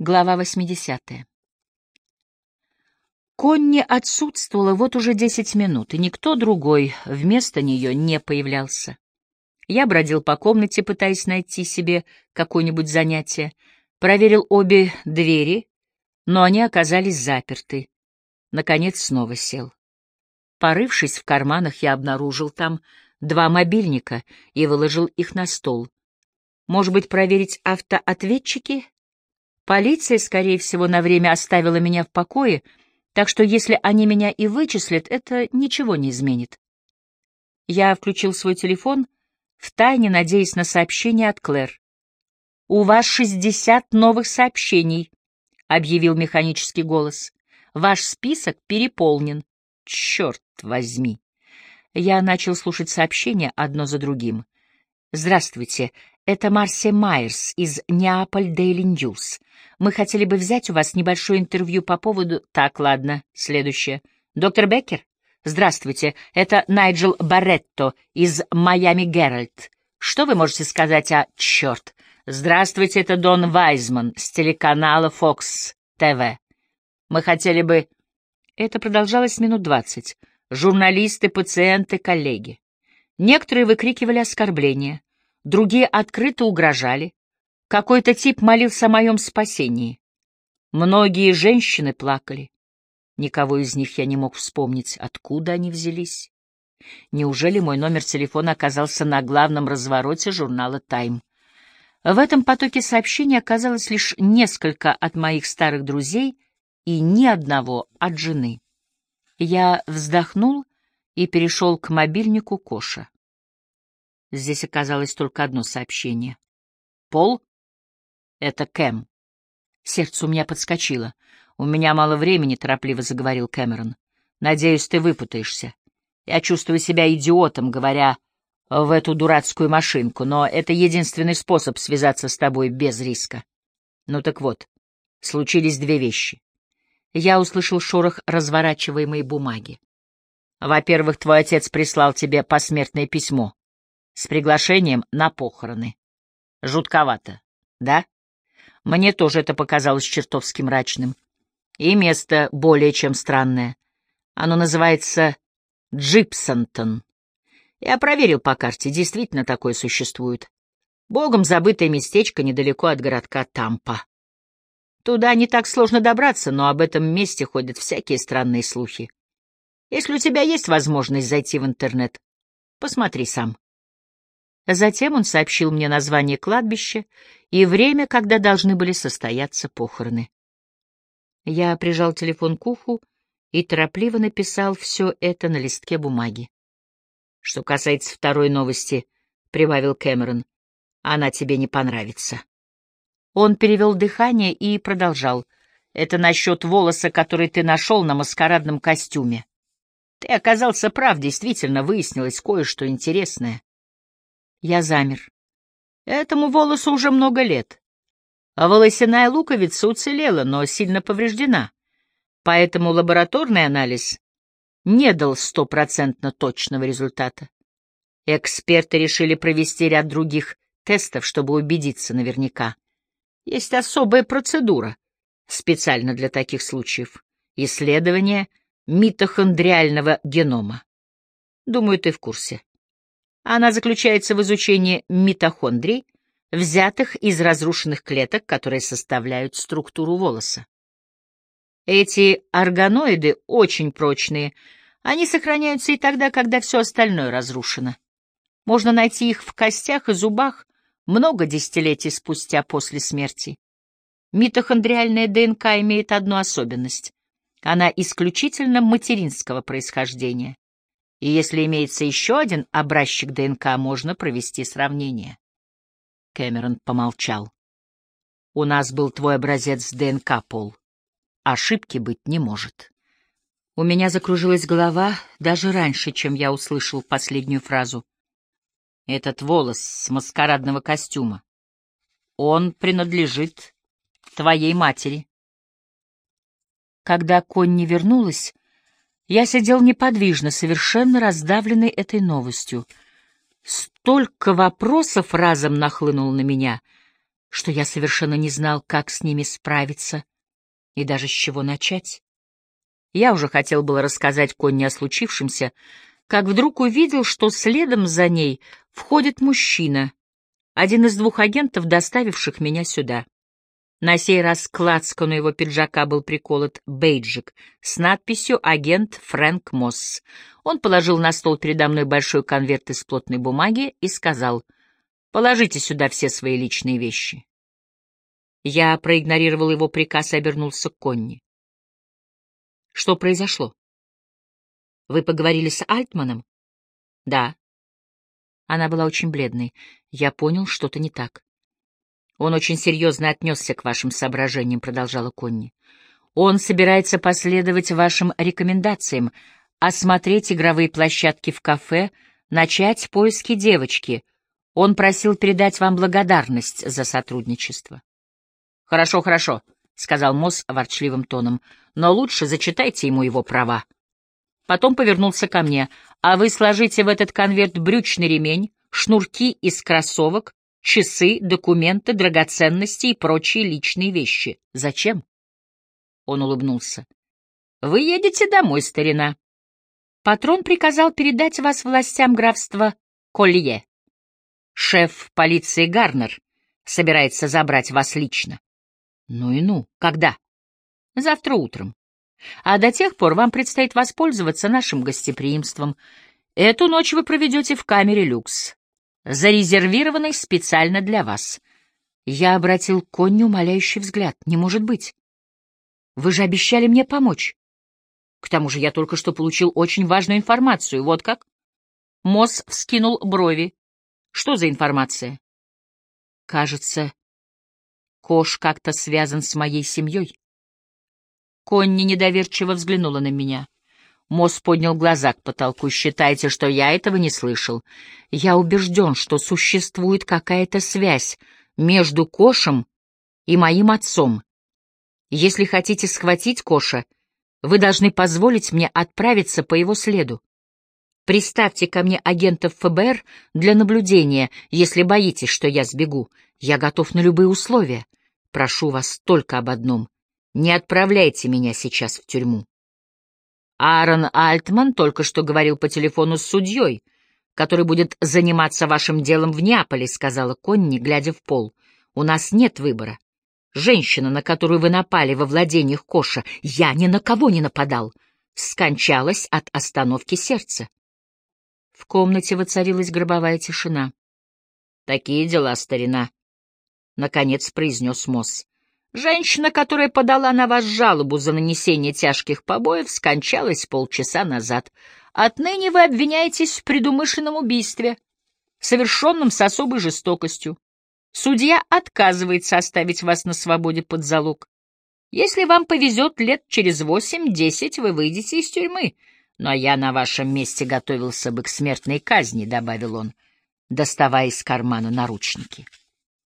Глава 80. Конни отсутствовала вот уже десять минут, и никто другой вместо нее не появлялся. Я бродил по комнате, пытаясь найти себе какое-нибудь занятие, проверил обе двери, но они оказались заперты. Наконец снова сел. Порывшись в карманах, я обнаружил там два мобильника и выложил их на стол. Может быть, проверить автоответчики? Полиция, скорее всего, на время оставила меня в покое, так что если они меня и вычислят, это ничего не изменит. Я включил свой телефон, втайне надеясь на сообщение от Клэр. «У вас шестьдесят новых сообщений», — объявил механический голос. «Ваш список переполнен. Черт возьми!» Я начал слушать сообщения одно за другим. «Здравствуйте, это Марси Майерс из Неаполь Daily News. Мы хотели бы взять у вас небольшое интервью по поводу... Так, ладно, следующее. Доктор Беккер? Здравствуйте, это Найджел Барретто из Майами Геральд. Что вы можете сказать о... Черт. Здравствуйте, это Дон Вайзман с телеканала Fox TV. Мы хотели бы... Это продолжалось минут двадцать. Журналисты, пациенты, коллеги. Некоторые выкрикивали оскорбления. Другие открыто угрожали. Какой-то тип молился о моем спасении. Многие женщины плакали. Никого из них я не мог вспомнить, откуда они взялись. Неужели мой номер телефона оказался на главном развороте журнала «Тайм»? В этом потоке сообщений оказалось лишь несколько от моих старых друзей и ни одного от жены. Я вздохнул и перешел к мобильнику Коша. Здесь оказалось только одно сообщение. «Пол?» «Это Кэм». Сердце у меня подскочило. «У меня мало времени», — торопливо заговорил Кэмерон. «Надеюсь, ты выпутаешься. Я чувствую себя идиотом, говоря в эту дурацкую машинку, но это единственный способ связаться с тобой без риска. Ну так вот, случились две вещи. Я услышал шорох разворачиваемой бумаги. Во-первых, твой отец прислал тебе посмертное письмо с приглашением на похороны. Жутковато, да? Мне тоже это показалось чертовски мрачным. И место более чем странное. Оно называется Джипсонтон. Я проверил по карте, действительно такое существует. Богом забытое местечко недалеко от городка Тампа. Туда не так сложно добраться, но об этом месте ходят всякие странные слухи. Если у тебя есть возможность зайти в интернет, посмотри сам. Затем он сообщил мне название кладбища и время, когда должны были состояться похороны. Я прижал телефон к уху и торопливо написал все это на листке бумаги. Что касается второй новости, — прибавил Кэмерон, — она тебе не понравится. Он перевел дыхание и продолжал. Это насчет волоса, который ты нашел на маскарадном костюме. Ты оказался прав, действительно выяснилось кое-что интересное. Я замер. Этому волосу уже много лет. А волосяная луковица уцелела, но сильно повреждена. Поэтому лабораторный анализ не дал стопроцентно точного результата. Эксперты решили провести ряд других тестов, чтобы убедиться наверняка. Есть особая процедура, специально для таких случаев. Исследование митохондриального генома. Думаю, ты в курсе. Она заключается в изучении митохондрий, взятых из разрушенных клеток, которые составляют структуру волоса. Эти органоиды очень прочные, они сохраняются и тогда, когда все остальное разрушено. Можно найти их в костях и зубах много десятилетий спустя после смерти. Митохондриальная ДНК имеет одну особенность. Она исключительно материнского происхождения и если имеется еще один образчик ДНК, можно провести сравнение. Кэмерон помолчал. У нас был твой образец ДНК, Пол. Ошибки быть не может. У меня закружилась голова даже раньше, чем я услышал последнюю фразу. Этот волос с маскарадного костюма. Он принадлежит твоей матери. Когда Конни вернулась, я сидел неподвижно, совершенно раздавленный этой новостью. Столько вопросов разом нахлынуло на меня, что я совершенно не знал, как с ними справиться и даже с чего начать. Я уже хотел было рассказать Конни о случившемся, как вдруг увидел, что следом за ней входит мужчина, один из двух агентов, доставивших меня сюда. На сей раз к лацкану его пиджака был приколот бейджик с надписью «Агент Фрэнк Мосс». Он положил на стол передо мной большой конверт из плотной бумаги и сказал, «Положите сюда все свои личные вещи». Я проигнорировал его приказ и обернулся к Конни. «Что произошло? Вы поговорили с Альтманом?» «Да». Она была очень бледной. Я понял, что-то не так. Он очень серьезно отнесся к вашим соображениям, продолжала Конни. Он собирается последовать вашим рекомендациям, осмотреть игровые площадки в кафе, начать поиски девочки. Он просил передать вам благодарность за сотрудничество. Хорошо, хорошо, сказал Мосс ворчливым тоном, но лучше зачитайте ему его права. Потом повернулся ко мне. А вы сложите в этот конверт брючный ремень, шнурки из кроссовок, часы, документы, драгоценности и прочие личные вещи. Зачем? Он улыбнулся. Вы едете домой, старина. Патрон приказал передать вас властям графства Колье. Шеф полиции Гарнер собирается забрать вас лично. Ну и ну, когда? Завтра утром. А до тех пор вам предстоит воспользоваться нашим гостеприимством. Эту ночь вы проведете в камере люкс зарезервированной специально для вас. Я обратил к Конни умоляющий взгляд. Не может быть. Вы же обещали мне помочь. К тому же я только что получил очень важную информацию. Вот как? Мосс вскинул брови. Что за информация? Кажется, Кош как-то связан с моей семьей. Конни недоверчиво взглянула на меня. Мосс поднял глаза к потолку. «Считайте, что я этого не слышал. Я убежден, что существует какая-то связь между Кошем и моим отцом. Если хотите схватить Коша, вы должны позволить мне отправиться по его следу. Приставьте ко мне агентов ФБР для наблюдения, если боитесь, что я сбегу. Я готов на любые условия. Прошу вас только об одном. Не отправляйте меня сейчас в тюрьму. Аарон Альтман только что говорил по телефону с судьей, который будет заниматься вашим делом в Неаполе, сказала Конни, глядя в пол. У нас нет выбора. Женщина, на которую вы напали во владениях Коша, я ни на кого не нападал, скончалась от остановки сердца. В комнате воцарилась гробовая тишина. Такие дела, старина, наконец произнес Мосс. Женщина, которая подала на вас жалобу за нанесение тяжких побоев, скончалась полчаса назад. Отныне вы обвиняетесь в предумышленном убийстве, совершенном с особой жестокостью. Судья отказывается оставить вас на свободе под залог. Если вам повезет лет через восемь-десять, вы выйдете из тюрьмы. Но я на вашем месте готовился бы к смертной казни, — добавил он, доставая из кармана наручники. —